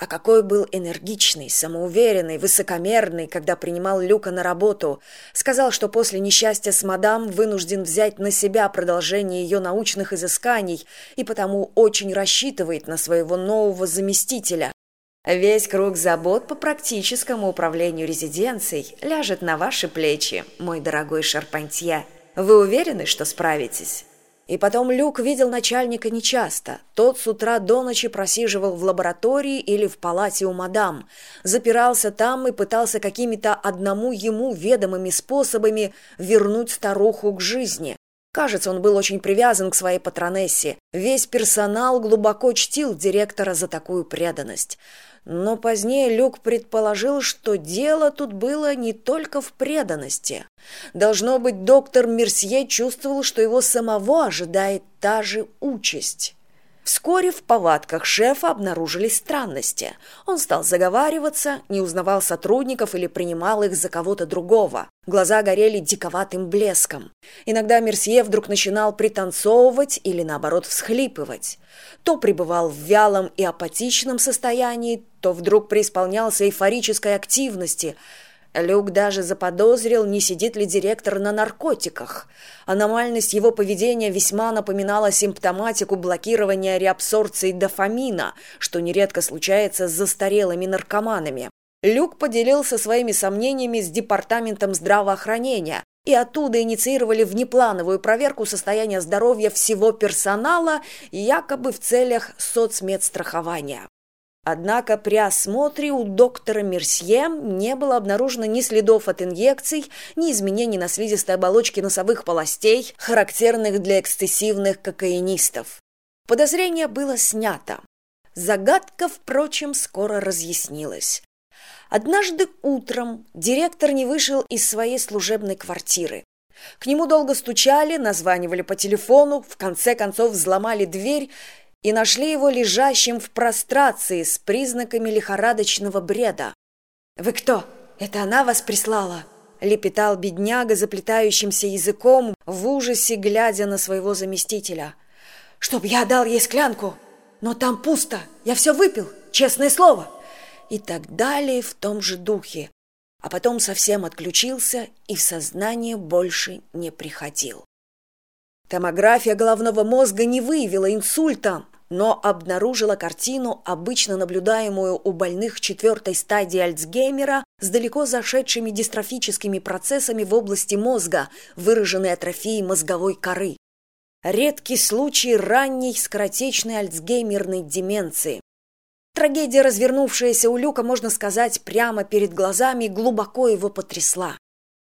а какой был энергичный самоуверенный высокомерный когда принимал люка на работу. Сказал что после несчастья с мадам вынужден взять на себя продолжение ее научных изысканий и потому очень рассчитывает на своего нового заместителя. Весь круг забот по практическому управлению резиденцией ляжет на ваши плечи мой дорогой шарпантье. Вы уверены что справитесь и потом люк видел начальника нечасто. Тот с утра до ночи просиживал в лаборатории или в палате у мадам. Запирался там и пытался какими то одному ему ведомыми способами вернуть старуху к жизни кажется он был очень привязан к своей патронессе. Весь персонал глубоко чтил директора за такую преданность. Но позднее люк предположил что дело тут было не только в преданности. Должно быть доктор мерсье чувствовал что его самого ожидает та же участь Вскоре в повадках шефа обнаружились странности. Он стал заговариваться, не узнавал сотрудников или принимал их за кого-то другого. Глаза горели диковатым блеском. Иногда Мерсье вдруг начинал пританцовывать или, наоборот, всхлипывать. То пребывал в вялом и апатичном состоянии, то вдруг преисполнялся эйфорической активности – Люк даже заподозрил, не сидит ли директор на наркотиках. Аномальность его поведения весьма напоминала симптоматику блокирования реабсорбции дофамина, что нередко случается с застарелыми наркоманами. Люк поделился своими сомнениями с департаментом здравоохранения, и оттуда инициировали внеплановую проверку состояния здоровья всего персонала, якобы в целях соцмедстрахования однако при осмотре у доктора мерсье не было обнаружено ни следов от инъекций ни изменений на слизистой оболочке носовых полостей характерных для эксцессивных кокаинистов. Подозрение было снято. Загадка впрочем скоро разъяснилась. Однажды утром директор не вышел из своей служебной квартиры. К нему долго стучали названивали по телефону в конце концов взломали дверь и нашли его лежащим в прострации с признаками лихорадочного бреда. «Вы кто? Это она вас прислала?» — лепетал бедняга заплетающимся языком в ужасе, глядя на своего заместителя. «Чтоб я дал ей склянку! Но там пусто! Я все выпил! Честное слово!» И так далее в том же духе. А потом совсем отключился и в сознание больше не приходил. Томография головного мозга не выявила инсульта, но обнаружила картину, обычно наблюдаемую у больных четвертой стадии Альцгеймера с далеко зашедшими дистрофическими процессами в области мозга, выраженной атрофией мозговой коры. Редкий случай ранней скоротечной альцгеймерной деменции. Трагедия, развернувшаяся у Люка, можно сказать, прямо перед глазами, глубоко его потрясла.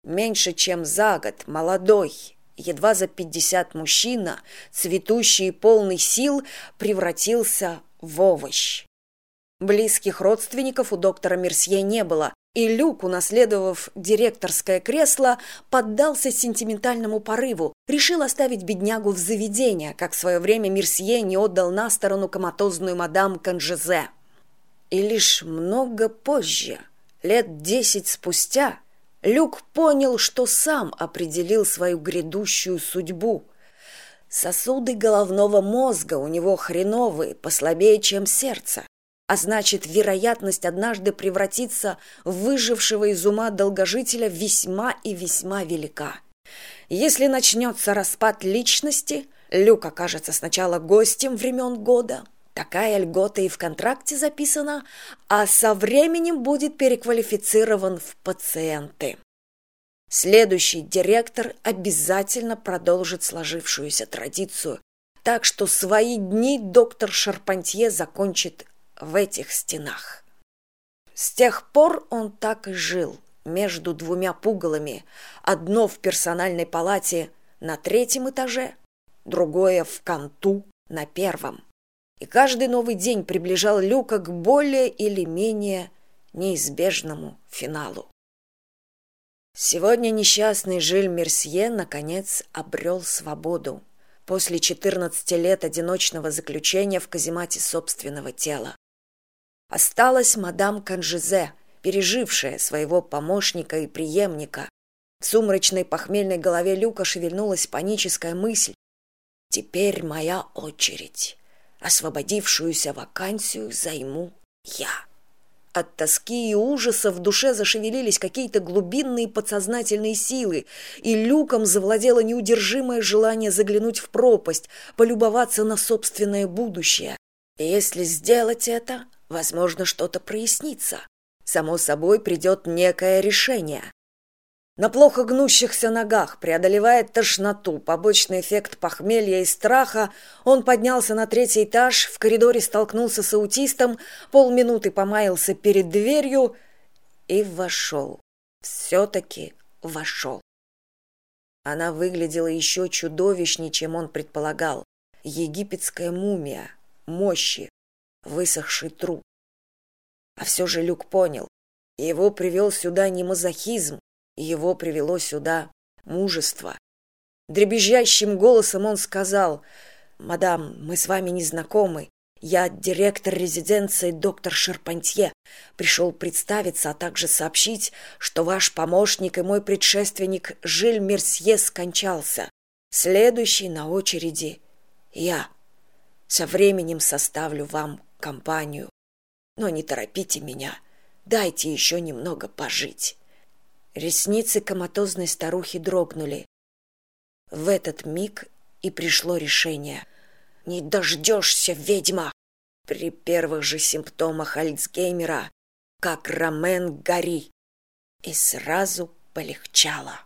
Меньше чем за год молодой, едва за пятьдесят мужчина цветущий и полный сил превратился в овощ. Близких родственников у доктора мерсье не было и люк унаследовав директорское кресло поддался сентиментальному порыву решил оставить беднягу в заведение как в свое время мерсье не отдал на сторону коматозную мадам канжезе и лишь много позже лет десять спустя люк понял что сам определил свою грядущую судьбу. Сосуды головного мозга у него хреновые послабее чем сердце. А значит вероятность однажды превратиться в выжившего из ума долгожителя весьма и весьма велика. Если начнется распад личности люк окажется сначала гостем времен года такая льгота и в контракте записана а со временем будет переквалифицирован в пациенты. Следующий директор обязательно продолжит сложившуюся традицию так что свои дни доктор шарпантье закончит в этих стенах. С тех пор он так и жил между двумя пугалами. Одно в персональной палате на третьем этаже другое в канту на первом и каждый новый день приближал люка к более или менее неизбежному финалу. Сегодня несчастный жиль мерсье наконец обрел свободу. После четырнадцати лет одиночного заключения в каземате собственного тела. Осталась мадам канжезе пережившая своего помощника и преемника. В сумрачной похмельной голове люка шевельнулась паническая мысль. Теперь моя очередь освободившуюся вакансию займу я. От тоски и ужаса в душе зашевелились какие то глубинные подсознательные силы и люком завладело неудержимое желание заглянуть в пропасть полюбоваться на собственное будущее. Если сделать это возможно что то прояснится. Само собой придет некое решение на плохо гнущихся ногах преодолевая тошноту побочный эффект похмелья и страха. Он поднялся на третий этаж в коридоре столкнулся с аутистом полминуты помаялся перед дверью и вошел. Все таки вошел. Она выглядела еще чудовищнее чем он предполагал. Египетская мумия мощи высохший труп. А все же люк понял. Его привел сюда не мазохизм его привело сюда мужество. Дребезжащим голосом он сказал мадам мы с вами не знакомы. Я директор резиденции доктор шерпантье. Пришел представиться а также сообщить что ваш помощник и мой предшественник жиль мерсье скончался. Следующий на очереди я. Со временем составлю вам компанию. Но не торопите меня. Дайте еще немного пожить ресницы коматозной старухи дрогнули. В этот миг и пришло решение. Не дождешься ведьма! При первых же симптомах альцгеймера как рамен гори! И сразу полегчало